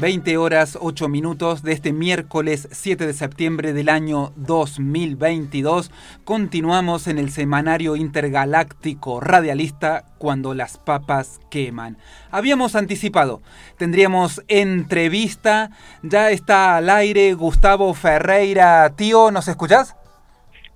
20 horas 8 minutos de este miércoles 7 de septiembre del año 2022. Continuamos en el semanario intergaláctico radialista Cuando las papas queman. Habíamos anticipado, tendríamos entrevista, ya está al aire Gustavo Ferreira. Tío, ¿nos escuchás?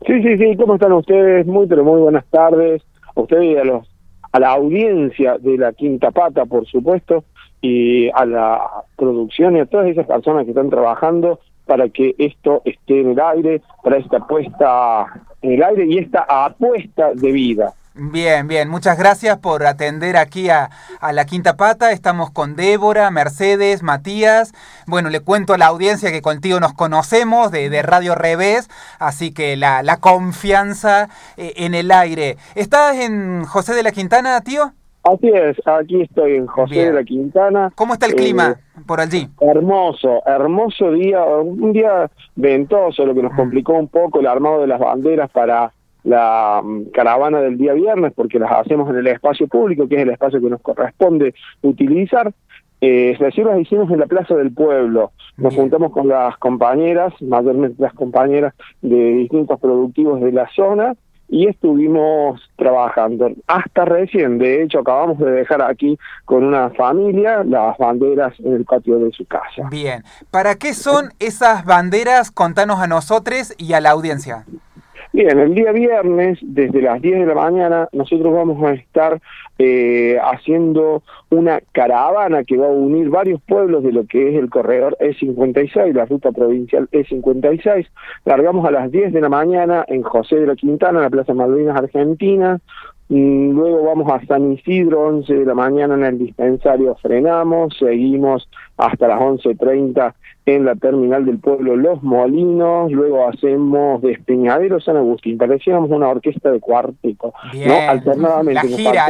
Sí, sí, sí, ¿cómo están ustedes? Muy, pero muy buenas tardes. A ustedes y a, los, a la audiencia de la Quinta Pata, por supuesto y a la producción y a todas esas personas que están trabajando para que esto esté en el aire, para esta puesta en el aire y esta apuesta de vida. Bien, bien, muchas gracias por atender aquí a, la Quinta Pata. Estamos con Débora, Mercedes, Matías. Bueno, le cuento a la audiencia que contigo nos conocemos de, de Radio Revés, así que la, la confianza eh, en el aire. ¿Estás en José de la Quintana, tío? Así es, aquí estoy en José de la Quintana. ¿Cómo está el clima eh, por allí? Hermoso, hermoso día, un día ventoso, lo que nos complicó un poco el armado de las banderas para la mm, caravana del día viernes, porque las hacemos en el espacio público, que es el espacio que nos corresponde utilizar. Eh, decir, las hicimos en la Plaza del Pueblo. Nos juntamos con las compañeras, mayormente las compañeras de distintos productivos de la zona, y estuvimos trabajando hasta recién. De hecho, acabamos de dejar aquí con una familia las banderas en el patio de su casa. Bien, ¿para qué son esas banderas? Contanos a nosotros y a la audiencia. Bien, el día viernes, desde las 10 de la mañana, nosotros vamos a estar eh, haciendo una caravana que va a unir varios pueblos de lo que es el corredor E56, la ruta provincial E56. Largamos a las 10 de la mañana en José de la Quintana, en la Plaza Malvinas, Argentina. Luego vamos a San Isidro, 11 de la mañana en el dispensario frenamos, seguimos hasta las 11.30 en la terminal del pueblo Los Molinos, luego hacemos Despeñadero San Agustín, parecíamos una orquesta de cuarteto, ¿no? Alternadamente. La gira,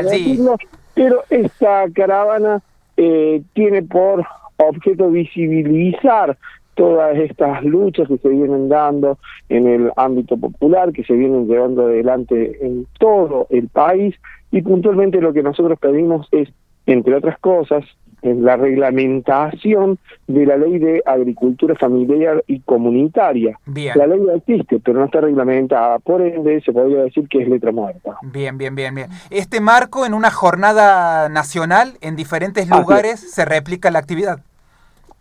pero esta caravana eh, tiene por objeto visibilizar todas estas luchas que se vienen dando en el ámbito popular, que se vienen llevando adelante en todo el país y puntualmente lo que nosotros pedimos es, entre otras cosas, la reglamentación de la ley de agricultura familiar y comunitaria. La ley existe, pero no está reglamentada, por ende se podría decir que es letra muerta. Bien, bien, bien, bien. Este marco en una jornada nacional en diferentes lugares se replica la actividad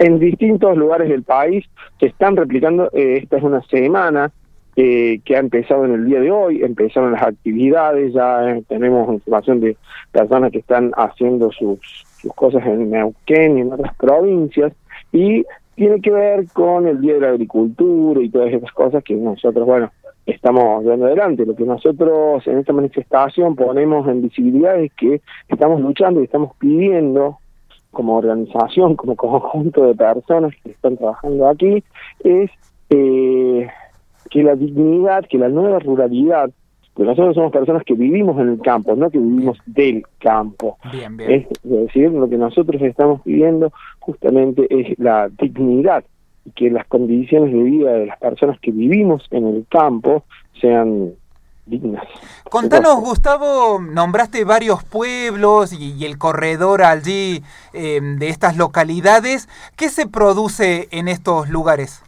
en distintos lugares del país se están replicando. Eh, esta es una semana eh, que ha empezado en el día de hoy, empezaron las actividades, ya tenemos información de personas que están haciendo sus, sus cosas en Neuquén y en otras provincias, y tiene que ver con el Día de la Agricultura y todas esas cosas que nosotros, bueno, estamos dando adelante. Lo que nosotros en esta manifestación ponemos en visibilidad es que estamos luchando y estamos pidiendo como organización, como conjunto de personas que están trabajando aquí, es eh, que la dignidad, que la nueva ruralidad, que nosotros somos personas que vivimos en el campo, no que vivimos del campo. Bien, bien. Es decir, lo que nosotros estamos pidiendo justamente es la dignidad y que las condiciones de vida de las personas que vivimos en el campo sean dignas. Contanos, Gustavo, nombraste varios pueblos y, el corredor allí em, de estas localidades. ¿Qué se produce en estos lugares?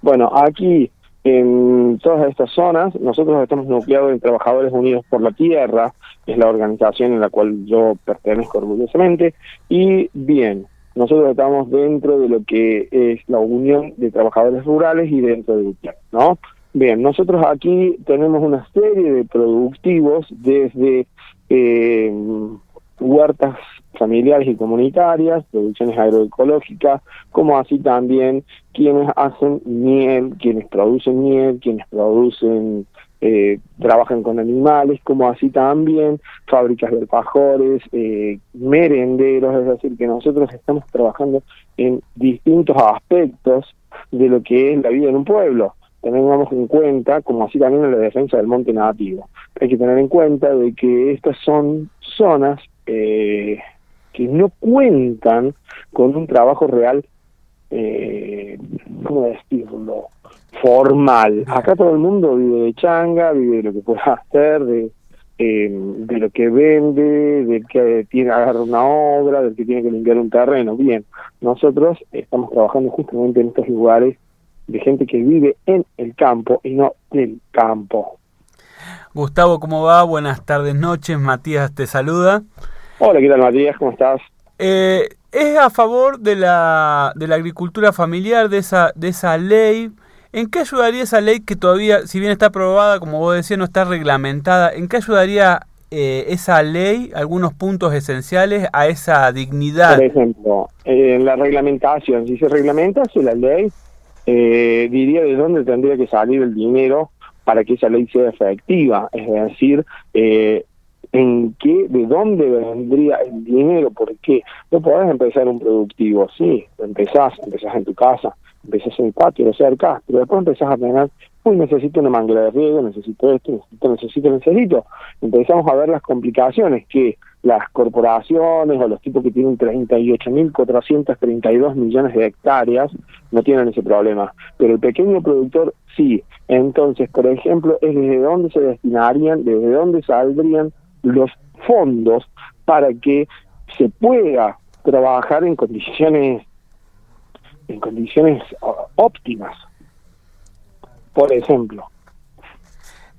Bueno, aquí en todas estas zonas, nosotros estamos nucleados en Trabajadores Unidos por la Tierra, es la organización en la cual yo pertenezco orgullosamente, y bien, nosotros estamos dentro de lo que es la Unión de Trabajadores Rurales y dentro de UTIAC, ¿no? Bien, nosotros aquí tenemos una serie de productivos desde eh, huertas familiares y comunitarias, producciones agroecológicas, como así también quienes hacen miel, quienes producen miel, quienes producen, eh, trabajan con animales, como así también fábricas de alfajores, eh, merenderos, es decir, que nosotros estamos trabajando en distintos aspectos de lo que es la vida en un pueblo. Tengamos en cuenta, como así también en la defensa del monte nativo, hay que tener en cuenta de que estas son zonas eh, que no cuentan con un trabajo real, eh, ¿cómo decirlo?, formal. Acá todo el mundo vive de changa, vive de lo que pueda hacer, de eh, de lo que vende, del que tiene que agarrar una obra, del que tiene que limpiar un terreno. Bien, nosotros estamos trabajando justamente en estos lugares de gente que vive en el campo y no del campo. Gustavo, ¿cómo va? Buenas tardes, noches. Matías te saluda. Hola, ¿qué tal Matías? ¿Cómo estás? Eh, ¿Es a favor de la, de la agricultura familiar, de esa, de esa ley? ¿En qué ayudaría esa ley que todavía, si bien está aprobada, como vos decías, no está reglamentada? ¿En qué ayudaría eh, esa ley, algunos puntos esenciales a esa dignidad? Por ejemplo, en la reglamentación, si se reglamenta si la ley, eh, diría de dónde tendría que salir el dinero para que esa ley sea efectiva, es decir, eh, en qué, de dónde vendría el dinero, porque no podés empezar un productivo, sí, empezás, empezás en tu casa, empezás en el patio, cerca, pero después empezás a tener, uy, necesito una manguera de riego, necesito esto, necesito, necesito, necesito. Empezamos a ver las complicaciones que las corporaciones o los tipos que tienen 38.432 millones de hectáreas no tienen ese problema, pero el pequeño productor sí. Entonces, por ejemplo, es desde dónde se destinarían, desde dónde saldrían los fondos para que se pueda trabajar en condiciones en condiciones óptimas. Por ejemplo.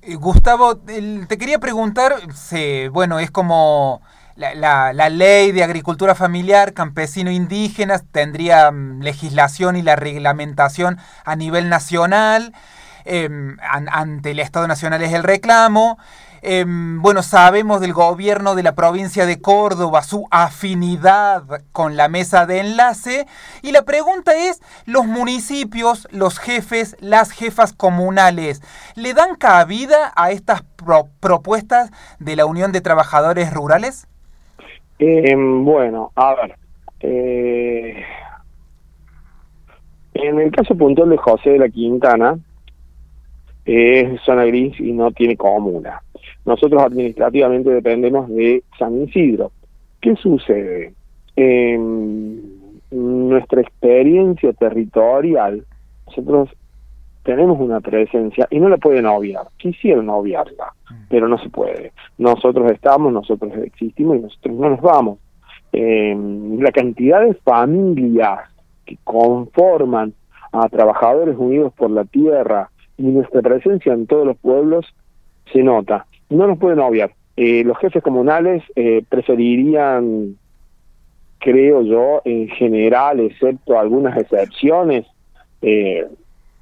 Eh, Gustavo, te quería preguntar, se, bueno, es como la, la, ley de agricultura familiar campesino-indígena tendría mm, legislación y la reglamentación a nivel nacional, em, ante el Estado Nacional es el reclamo, Em, bueno, sabemos del gobierno de la provincia de Córdoba, su afinidad con la mesa de enlace. Y la pregunta es, ¿los municipios, los jefes, las jefas comunales, le dan cabida a estas propuestas de la Unión de Trabajadores Rurales? Em, bueno, a ver. Eh, en el caso puntual de José de la Quintana, es zona gris y no tiene comuna. Nosotros administrativamente dependemos de San Isidro. ¿Qué sucede? En nuestra experiencia territorial, nosotros tenemos una presencia y no la pueden obviar. Quisieron obviarla, mm. pero no se puede. Nosotros estamos, nosotros existimos y nosotros no nos vamos. la cantidad de familias que conforman a Trabajadores Unidos por la Tierra y nuestra presencia en todos los pueblos se nota no nos pueden obviar. Eh, los jefes comunales eh, preferirían, creo yo, en general, excepto algunas excepciones, eh,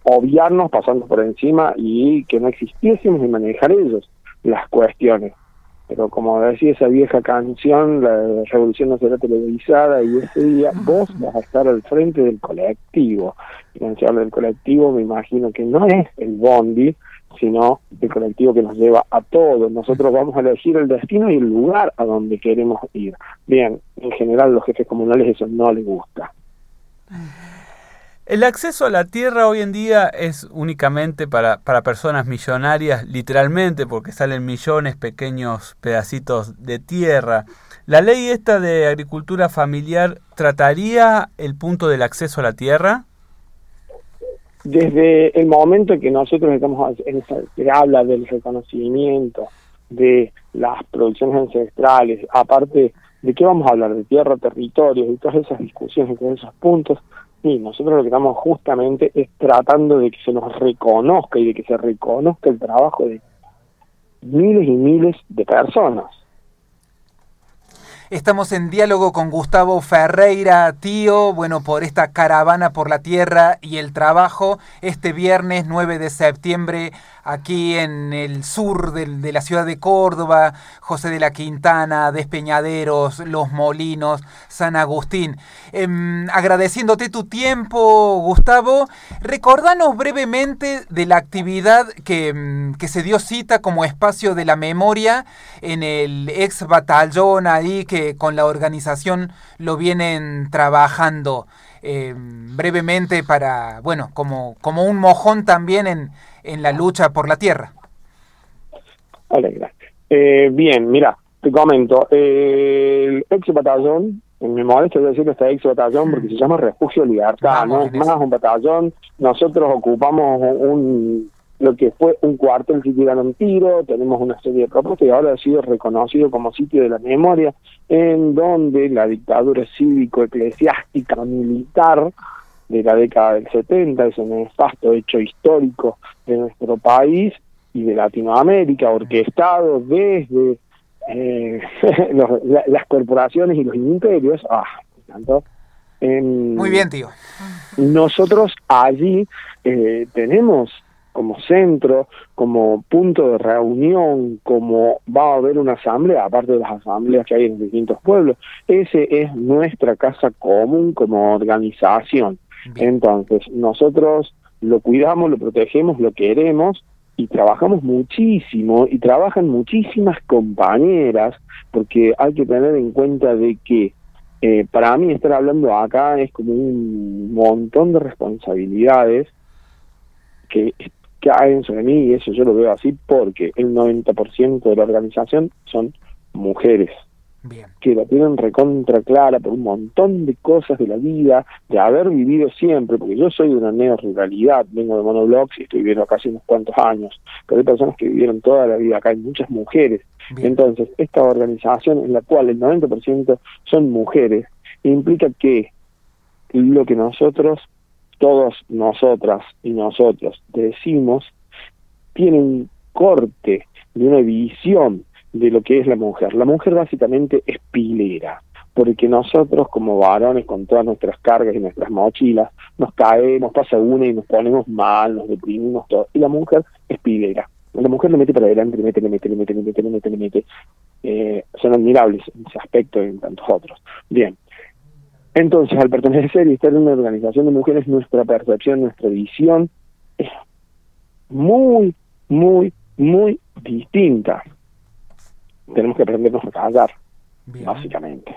obviarnos pasando por encima y que no existiésemos y manejar ellos las cuestiones. Pero como decía esa vieja canción, la revolución no será televisada y ese día vos vas a estar al frente del colectivo. Y cuando se habla del colectivo me imagino que no es el bondi, sino el colectivo que nos lleva a todos. Nosotros vamos a elegir el destino y el lugar a donde queremos ir. Bien, en general los jefes comunales eso no les gusta. El acceso a la tierra hoy en día es únicamente para, para personas millonarias, literalmente, porque salen millones pequeños pedacitos de tierra. ¿La ley esta de agricultura familiar trataría el punto del acceso a la tierra? Desde el momento en que nosotros estamos, en, se habla del reconocimiento de las producciones ancestrales, aparte de qué vamos a hablar, de tierra, territorios y todas esas discusiones todos esos puntos, y nosotros lo que estamos justamente es tratando de que se nos reconozca y de que se reconozca el trabajo de miles y miles de personas. Estamos en diálogo con Gustavo Ferreira, tío, bueno, por esta caravana por la tierra y el trabajo este viernes 9 de septiembre aquí en el sur de, la ciudad de Córdoba, José de la Quintana, Despeñaderos, Los Molinos, San Agustín. Em, agradeciéndote tu tiempo, Gustavo, recordanos brevemente de la actividad que, em, que, se dio cita como espacio de la memoria en el ex batallón ahí que con la organización lo vienen trabajando. Em, brevemente para, bueno, como, como un mojón también en, en la lucha por la tierra. Eh, bien, mira, te comento, el ex batallón, en mi modesto voy a decir este ex batallón porque se llama Refugio Libertad, no es más un batallón, nosotros ocupamos un lo que fue un cuartel que tiraron tiro, tenemos una serie de propuestas y ahora ha sido reconocido como sitio de la memoria, en donde la dictadura cívico-eclesiástica militar de la década del 70, ese nefasto hecho histórico de nuestro país y de Latinoamérica, orquestado desde eh, las corporaciones y los imperios. Ah, tanto. Muy bien, tío. Nosotros allí eh, tenemos como centro, como punto de reunión, como va a haber una asamblea, aparte de las asambleas que hay en distintos pueblos, ese es nuestra casa común como organización. Entonces, nosotros lo cuidamos, lo protegemos, lo queremos y trabajamos muchísimo y trabajan muchísimas compañeras porque hay que tener en cuenta de que eh, para mí estar hablando acá es como un montón de responsabilidades que caen sobre mí y eso yo lo veo así porque el 90% de la organización son mujeres. Que la tienen recontra clara por un montón de cosas de la vida, de haber vivido siempre, porque yo soy de una neo-ruralidad, vengo de monoblocks y estoy viviendo casi unos cuantos años, pero hay personas que vivieron toda la vida acá, hay muchas mujeres. Entonces, esta organización en la cual el 90% son mujeres, implica que lo que nosotros todos nosotras y nosotros decimos, tiene un corte de una visión de lo que es la mujer. La mujer básicamente es pilera, porque nosotros como varones con todas nuestras cargas y nuestras mochilas, nos caemos, pasa una y nos ponemos mal, nos deprimimos todo. Y la mujer es pilera. La mujer le mete para adelante, le mete, le mete, le mete, le mete, le mete, le mete. Eh, son admirables en ese aspecto y en tantos otros. Bien, entonces, al pertenecer y estar en una organización de mujeres, nuestra percepción, nuestra visión es muy, muy, muy distinta. Tenemos que aprendernos a callar, básicamente.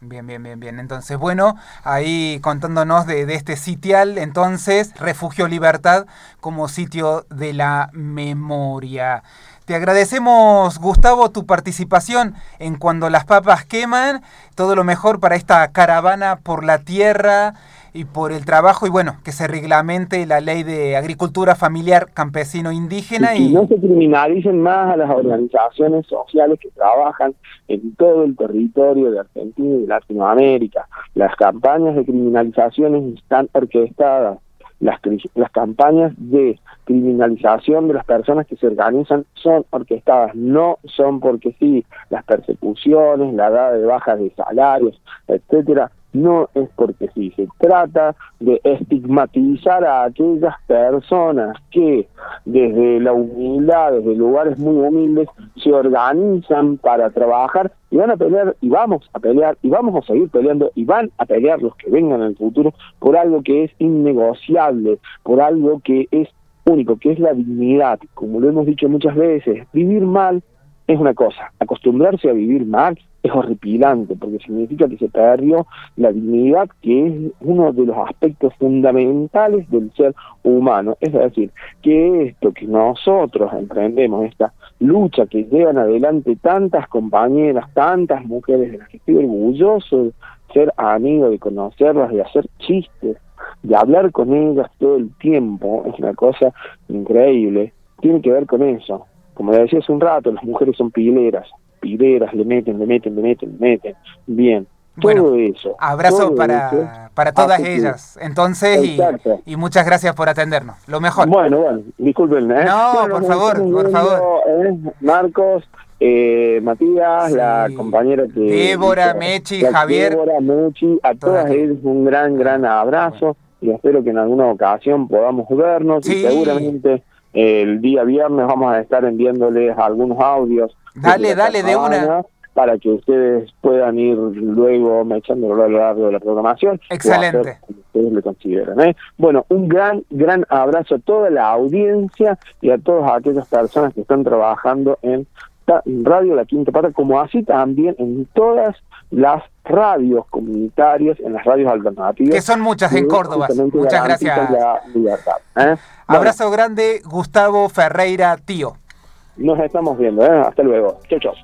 Bien, bien, bien, bien. Entonces, bueno, ahí contándonos de, de, este sitial, entonces, Refugio Libertad como sitio de la memoria. Te agradecemos, Gustavo, tu participación en Cuando las papas queman. Todo lo mejor para esta caravana por la tierra y por el trabajo y bueno, que se reglamente la ley de agricultura familiar campesino indígena. Y, no se criminalicen más a las organizaciones sociales que trabajan en todo el territorio de Argentina y de Latinoamérica. Las campañas de criminalizaciones están orquestadas las, las campañas de criminalización de las personas que se organizan son orquestadas, no son porque sí, las persecuciones, la edad de bajas de salarios, etcétera, no es porque sí, se trata de estigmatizar a aquellas personas que desde la humildad, desde lugares muy humildes, se organizan para trabajar y van a pelear y vamos a pelear y vamos a seguir peleando y van a pelear los que vengan en el futuro por algo que es innegociable, por algo que es único, que es la dignidad. Como lo hemos dicho muchas veces, vivir mal es una cosa, acostumbrarse a vivir mal es horripilante, porque significa que se perdió la dignidad, que es uno de los aspectos fundamentales del ser humano. Es decir, que esto que nosotros emprendemos, esta lucha que llevan adelante tantas compañeras, tantas mujeres de las que estoy orgulloso de ser amigo, de conocerlas, de hacer chistes, de hablar con ellas todo el tiempo, es una cosa increíble, tiene que ver con eso. Como decía hace un rato, las mujeres son pileras, pileras, le meten, le meten, le meten, le meten. Bien, todo eso. Abrazo para, para todas ellas. Entonces, y, y, muchas gracias por atendernos. Lo mejor. Bueno, bueno, disculpen. ¿eh? No, por favor, por favor. ¿eh? Marcos, eh, Matías, la compañera que... Débora, Mechi, Javier. Débora, Mechi, a todas ellas un gran, gran abrazo y espero que en alguna ocasión podamos vernos y seguramente el día viernes vamos a estar enviándoles algunos audios. Dale, dale, de una. Para que ustedes puedan ir luego echándolo a lo largo de la programación. Excelente. Como ustedes lo consideran. ¿eh? Bueno, un gran, gran abrazo a toda la audiencia y a todas aquellas personas que están trabajando en Radio La Quinta Pata, como así también en todas las radios comunitarias, en las radios alternativas. Que son muchas en Córdoba. Muchas gracias. ¿eh? Abrazo grande, Gustavo Ferreira, tío. Nos estamos viendo. ¿eh? Hasta luego. Chau, chau.